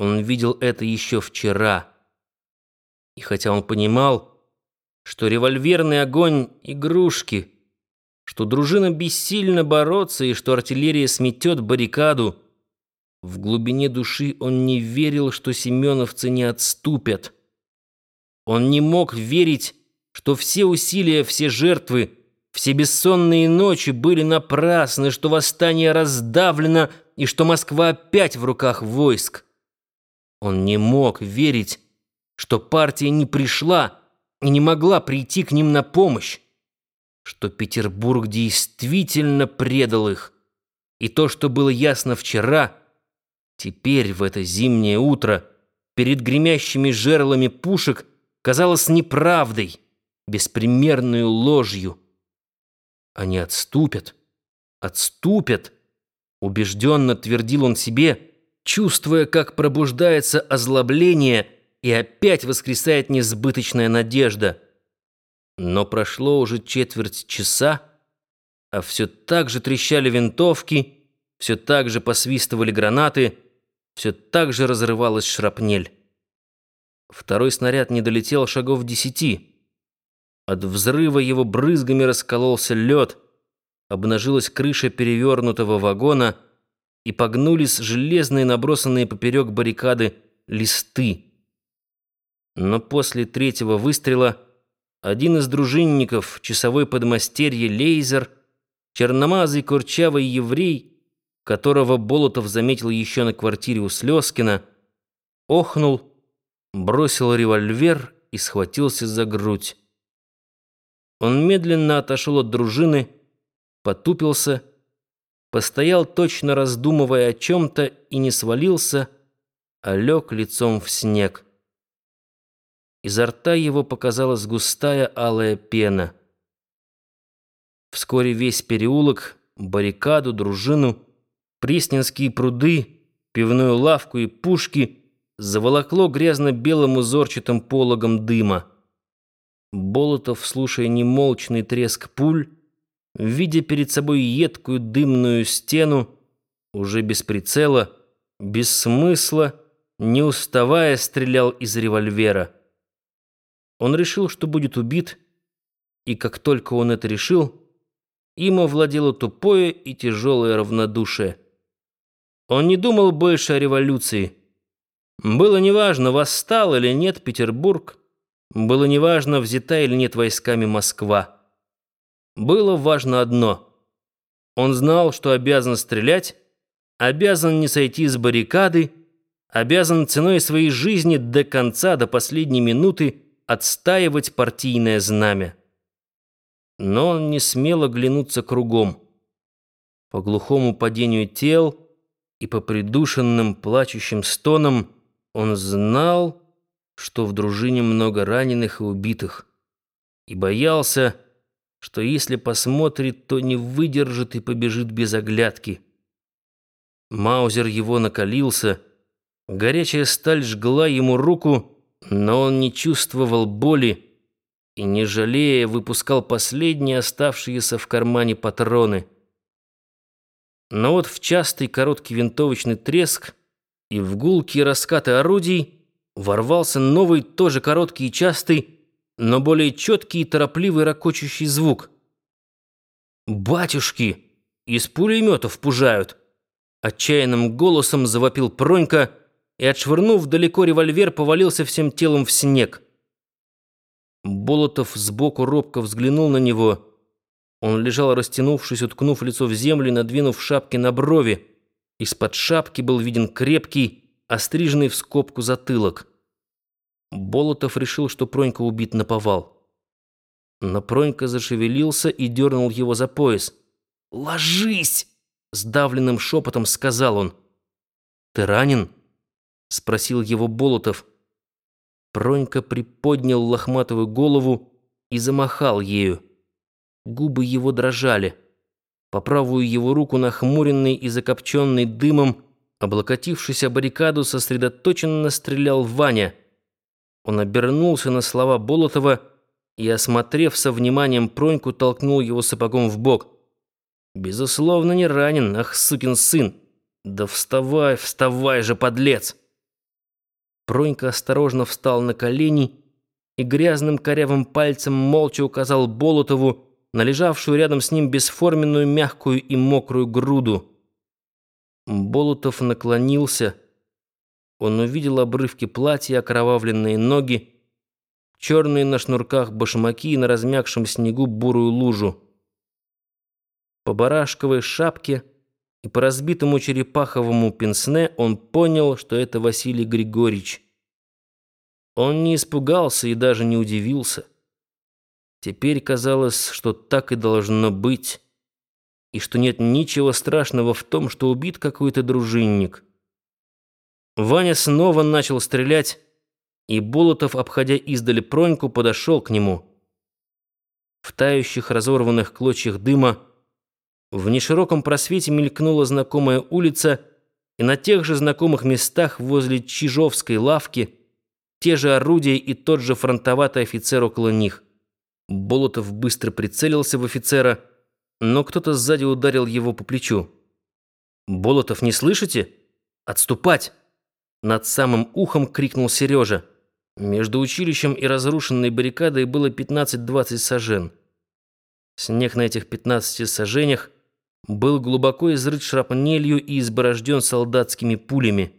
Он видел это еще вчера. И хотя он понимал, что револьверный огонь — игрушки, что дружина бессильно бороться и что артиллерия сметет баррикаду, в глубине души он не верил, что семеновцы не отступят. Он не мог верить, что все усилия, все жертвы, все бессонные ночи были напрасны, что восстание раздавлено и что Москва опять в руках войск. Он не мог верить, что партия не пришла и не могла прийти к ним на помощь, что Петербург действительно предал их. И то, что было ясно вчера, теперь, в это зимнее утро, перед гремящими жерлами пушек, казалось неправдой, беспримерной ложью. Они отступят, отступят, убежденно твердил он себе, чувствуя, как пробуждается озлобление и опять воскресает несбыточная надежда. Но прошло уже четверть часа, а все так же трещали винтовки, все так же посвистывали гранаты, все так же разрывалась шрапнель. Второй снаряд не долетел шагов десяти. От взрыва его брызгами раскололся лед, обнажилась крыша перевернутого вагона — и погнулись железные, набросанные поперек баррикады, листы. Но после третьего выстрела один из дружинников, часовой подмастерье Лейзер, черномазый курчавый еврей, которого Болотов заметил еще на квартире у Слезкина, охнул, бросил револьвер и схватился за грудь. Он медленно отошел от дружины, потупился постоял точно раздумывая о чем-то и не свалился, а лег лицом в снег. Изо рта его показалась густая алая пена. Вскоре весь переулок, баррикаду, дружину, Пресненские пруды, пивную лавку и пушки заволокло грязно-белым узорчатым пологом дыма. Болотов, слушая немолчный треск пуль, видя перед собой едкую дымную стену, уже без прицела, без смысла, не уставая, стрелял из револьвера. Он решил, что будет убит, и как только он это решил, им овладело тупое и тяжелое равнодушие. Он не думал больше о революции. Было неважно, восстал или нет Петербург, было неважно, взята или нет войсками Москва. Было важно одно. Он знал, что обязан стрелять, обязан не сойти с баррикады, обязан ценой своей жизни до конца, до последней минуты отстаивать партийное знамя. Но он не смел оглянуться кругом. По глухому падению тел и по придушенным плачущим стонам он знал, что в дружине много раненых и убитых, и боялся, что если посмотрит, то не выдержит и побежит без оглядки. Маузер его накалился, горячая сталь жгла ему руку, но он не чувствовал боли и, не жалея, выпускал последние оставшиеся в кармане патроны. Но вот в частый короткий винтовочный треск и в гулкие раскаты орудий ворвался новый, тоже короткий и частый, но более четкий и торопливый ракочущий звук. «Батюшки! Из пулеметов пужают!» Отчаянным голосом завопил Пронька и, отшвырнув далеко револьвер, повалился всем телом в снег. Болотов сбоку робко взглянул на него. Он лежал, растянувшись, уткнув лицо в землю надвинув шапки на брови. Из-под шапки был виден крепкий, остриженный в скобку затылок. Болотов решил, что Пронька убит на повал. Но Пронька зашевелился и дернул его за пояс. «Ложись!» — сдавленным шепотом сказал он. «Ты ранен?» — спросил его Болотов. Пронька приподнял лохматую голову и замахал ею. Губы его дрожали. По правую его руку, нахмуренный и закопченный дымом, облокотившись о баррикаду, сосредоточенно стрелял Ваня — он обернулся на слова Болотова и, осмотрев со вниманием Проньку, толкнул его сапогом в бок. «Безусловно, не ранен, ах, сукин сын! Да вставай, вставай же, подлец!» Пронька осторожно встал на колени и грязным корявым пальцем молча указал Болотову на лежавшую рядом с ним бесформенную мягкую и мокрую груду. Болотов наклонился. Он увидел обрывки платья, окровавленные ноги, черные на шнурках башмаки и на размягшем снегу бурую лужу. По барашковой шапке и по разбитому черепаховому пенсне он понял, что это Василий Григорьевич. Он не испугался и даже не удивился. Теперь казалось, что так и должно быть, и что нет ничего страшного в том, что убит какой-то дружинник. Ваня снова начал стрелять, и Болотов, обходя издали Проньку, подошел к нему. В тающих разорванных клочьях дыма в нешироком просвете мелькнула знакомая улица, и на тех же знакомых местах возле Чижовской лавки те же орудия и тот же фронтоватый офицер около них. Болотов быстро прицелился в офицера, но кто-то сзади ударил его по плечу. «Болотов, не слышите? Отступать!» Над самым ухом крикнул Сережа. Между училищем и разрушенной баррикадой было 15-20 сажен. Снег на этих 15 сажениях был глубоко изрыт шрапнелью и изборожден солдатскими пулями.